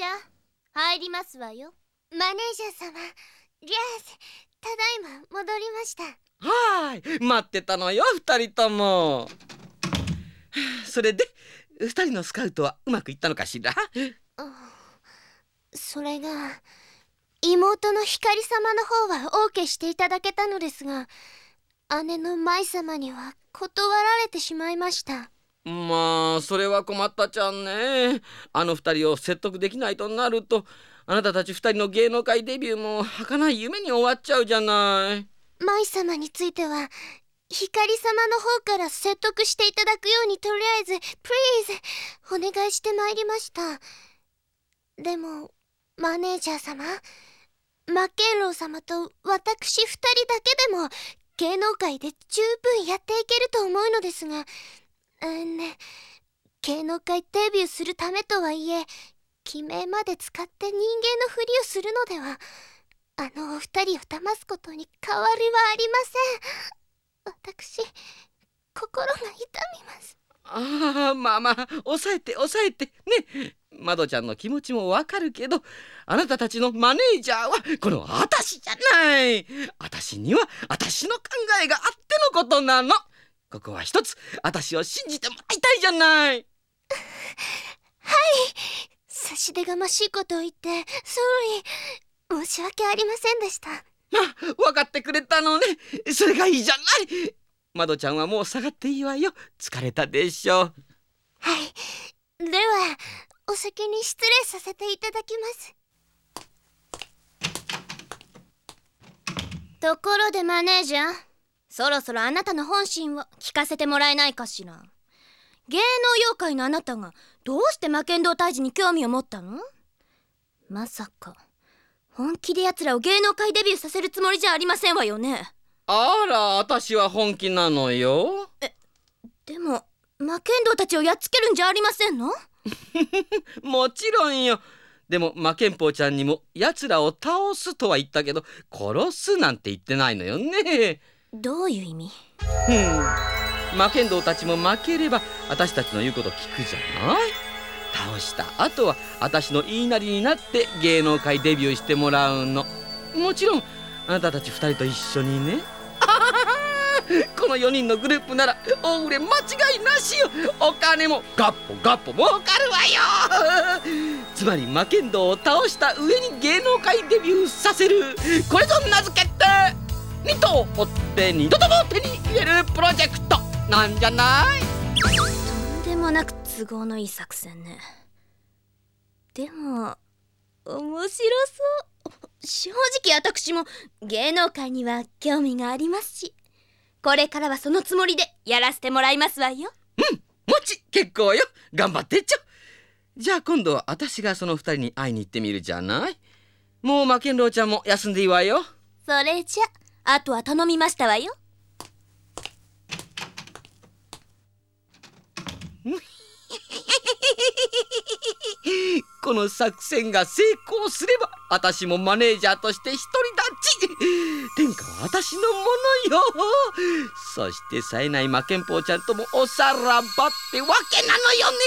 ジャー入りますわよ。マネージャー様リャースただいま戻りました。はーい待ってたのよ二人とも。それで二人のスカウトはうまくいったのかしら？それが妹の光様の方は OK していただけたのですが姉の舞様には断られてしまいましたまあそれは困ったちゃんね。あの二人を説得できないとなるとあなたたち二人の芸能界デビューも儚い夢に終わっちゃうじゃない。舞様については光様の方から説得していただくようにとりあえず Please お願いしてまいりました。でもマネージャー様マッケンロー様と私二人だけでも芸能界で十分やっていけると思うのですがうんね。芸能界デビューするためとはいえ記名まで使って人間のふりをするのではあのお二人を騙すことに変わりはありません。私心が痛みます。ああまあまあ抑えて抑えて。ね。まどちゃんの気持ちもわかるけどあなたたちのマネージャーはこのあたしじゃない。あたしにはあたしの考えがあってのことなの。ここは一つあたしを信じてもらいたいじゃない。はい。差し出がましいことを言ってソーリー申し訳ありませんでした。まあ分かってくれたのね。それがいいじゃない。まどちゃんはもう下がっていいわよ。疲れたでしょう。はい。ではお先に失礼させていただきます。ところでマネージャーそろそろあなたの本心を聞かせてもらえないかしら。芸能妖怪のあなたがどうして魔剣道退治に興味を持ったの？まさか。本気で奴らを芸能界デビューさせるつもりじゃありませんわよね。あら私は本気なのよ。でも魔剣道たちをやっつけるんじゃありませんの？もちろんよ。でも魔剣ぽちゃんにも奴らを倒すとは言ったけど殺すなんて言ってないのよねどういう意味？うん。魔剣道たちも負ければ私たちの言うこと聞くじゃない？倒した後は私の言いなりになって芸能界デビューしてもらうの。もちろんあなたたち二人と一緒にね。この4人のグループなら大売れ間違いなしよ。お金もガッポガッポ儲かるわよ。つまり魔剣道を倒した上に芸能界デビューさせる。これぞ名付けて二頭追って二度とも手に入れるプロジェクト。なんじゃない？とんでもなく都合のいい作戦ね。でも面白そう。正直私も芸能界には興味がありますし。これからはそのつもりでやらせてもらいますわよ。もち結構よ。頑張ってっちょ。じゃあ今度は私がその二人に会いに行ってみるじゃない？もう魔剣郎ちゃんも休んでいいわよ。それじゃあとは頼みましたわよ。この作戦が成功すれば私もマネージャーとして独り立ち。天下は私のものよ。そして冴えない魔剣ぽちゃんともおさらばってわけなのよね。